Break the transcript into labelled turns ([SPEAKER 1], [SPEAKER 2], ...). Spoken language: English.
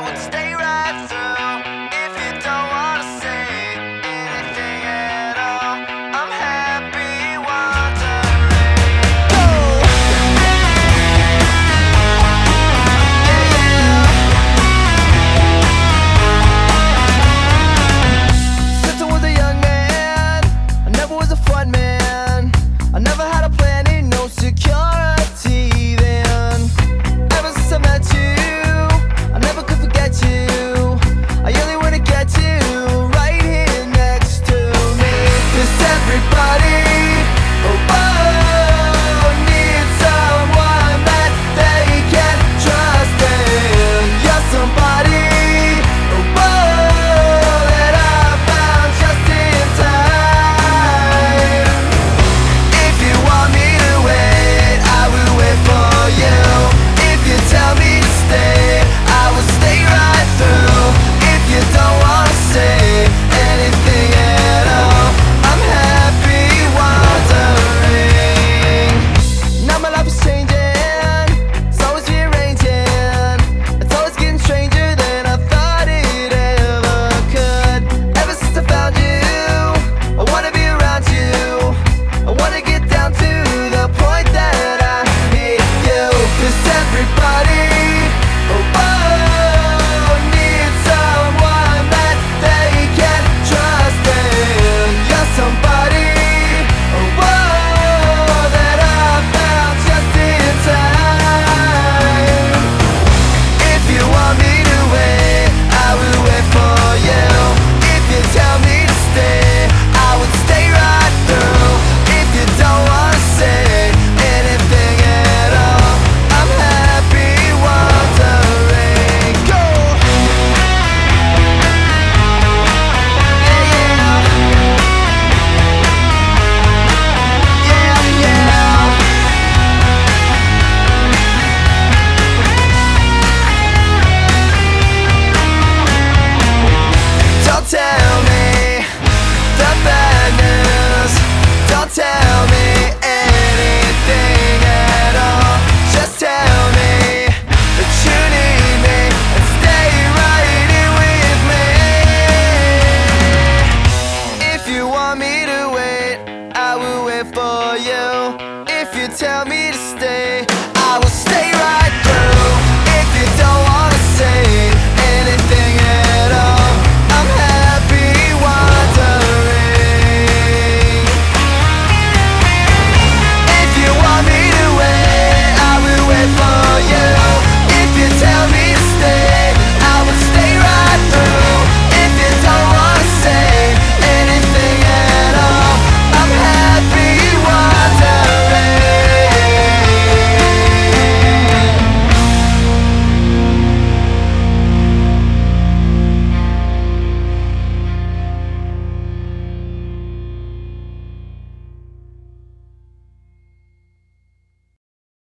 [SPEAKER 1] I would stay. I wanna tell me to stay.